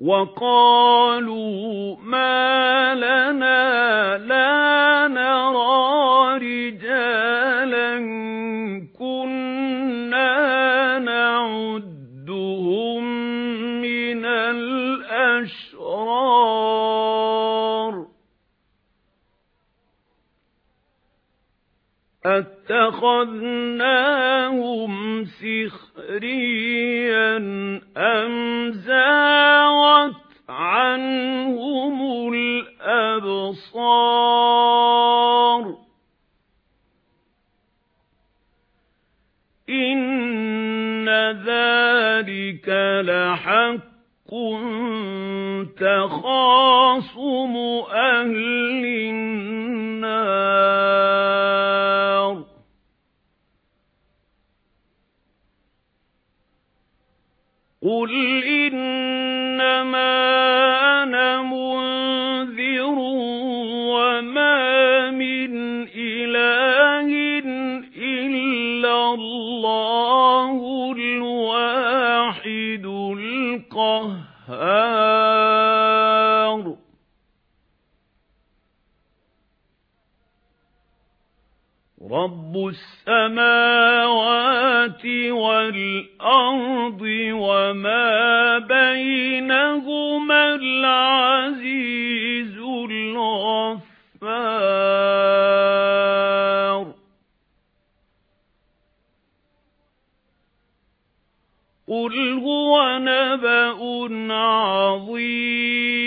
وَقَالُوا مَا لَنَا لَا نَرَى رِجَالًا أَتَّخَذْنَاهُمْ سِخْرِيًّا أَمْ زَاغَتْ عَنْهُمُ الْأَبْصَارُ إِنَّ ذَلِكَ لَحَقٌّ تَخَاصُمُ أَهْلِ النَّارِ قُلْ إِنَّمَا أَنَا مُنذِرٌ وَمَا مِنْ إِلَٰهٍ إِلَّا اللَّهُ الْوَاحِدُ الْقَهَّارُ رَبُّ السَّمَاوَاتِ وَالْأَرْضِ وَمَا بَيْنَهُمَا الْعَزِيزُ الْغَفَّارُ قُلْ هُوَ نَبَأٌ عَظِيمٌ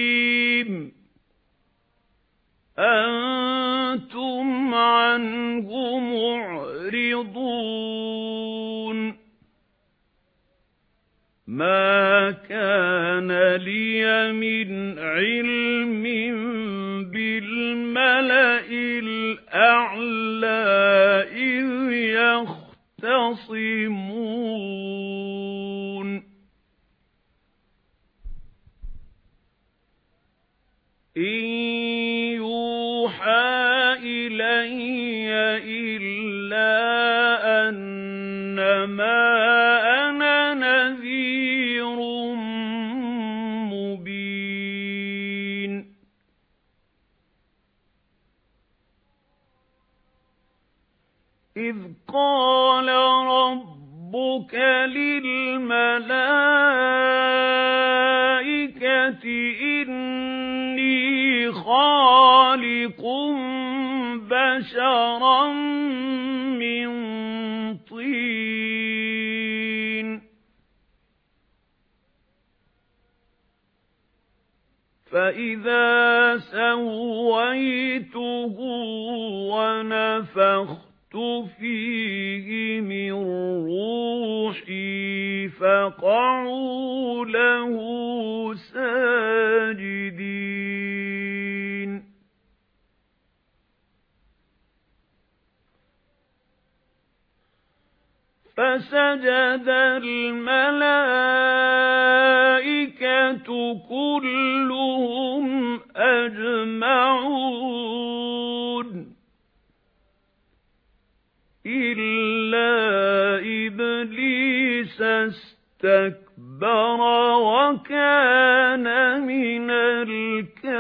عَنْهُ مُعْرِضُونَ. مَا كَانَ لِيَ مِنْ عِلْمٍ بِالْمَلَإِ الْأَعْلَى إِذْ يَخْتَصِمُونَ. إِنْ إِلَيَّ إِلَّا أَنَّمَا أَنَا نَذِيرٌ مُبِينٌ. إِذْ قَالَ رَبُّكَ لِلْمَلَائِكَةِ إِنِّي خَالِقٌ بَشَرًا مِّن طِينٍ فَإِذَا سَوَّيْتُهُ وَنَفَخْتُ فِيهِ مِن رُّوحِي فَقَعُوا لَهُ فَسَجَدَ الْمَلَائِكَةُ كُلُّهُمْ أَجْمَعُونَ إِلَّا إِبْلِيسَ اسْتَكْبَرَ وَكَانَ مِنَ الْكَافِرِينَ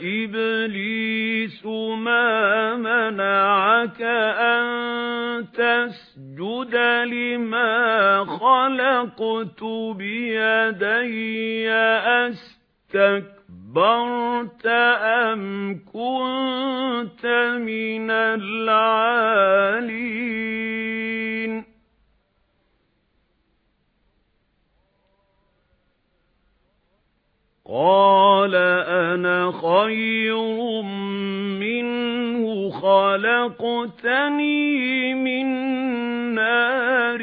إِبْلِيسُ مَا مَنَعَكَ أَن تَسْجُدَ لِمَا خَلَقْتُ بِيَدَيَّ أَسْتَكْبَرْتَ أَمْ كُنتَ مِنَ الْعَالِينَ؟ قَالَ أَنَا خَيْرٌ مِّنْهُ خَلَقْتَنِي مِن نَّارٍ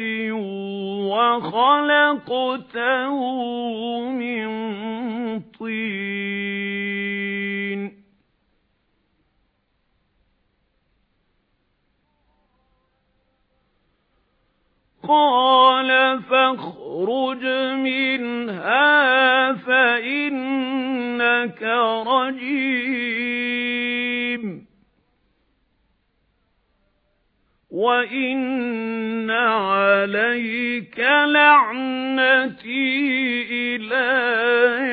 وَخَلَقْتَهُ مِن طِينٍ. قَالَ فَاخْرُجْ مِنْهَا فَإِنَّكَ رَجِيمٌ. وَإِنَّ عَلَيْكَ لَعْنَتِي إِلَى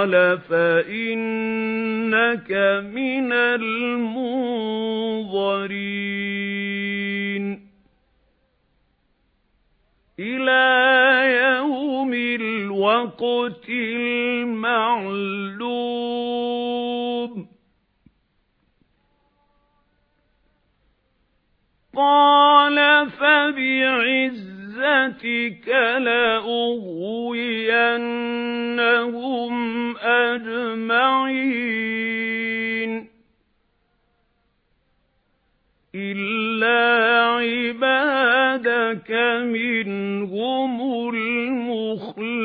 قَالَ فَإِنَّكَ مِنَ الْمُنظَرِينَ إِلَى يَوْمِ الْوَقْتِ الْمَعْلُومِ قَالَ فَبِعِزَّتِكَ عِزَّتِكَ لَأُغْوِيَنَّهُمْ أَجْمَعِينَ إِلَّا عِبَادَكَ مِنْهُمُ الْمُخْلَصِينَ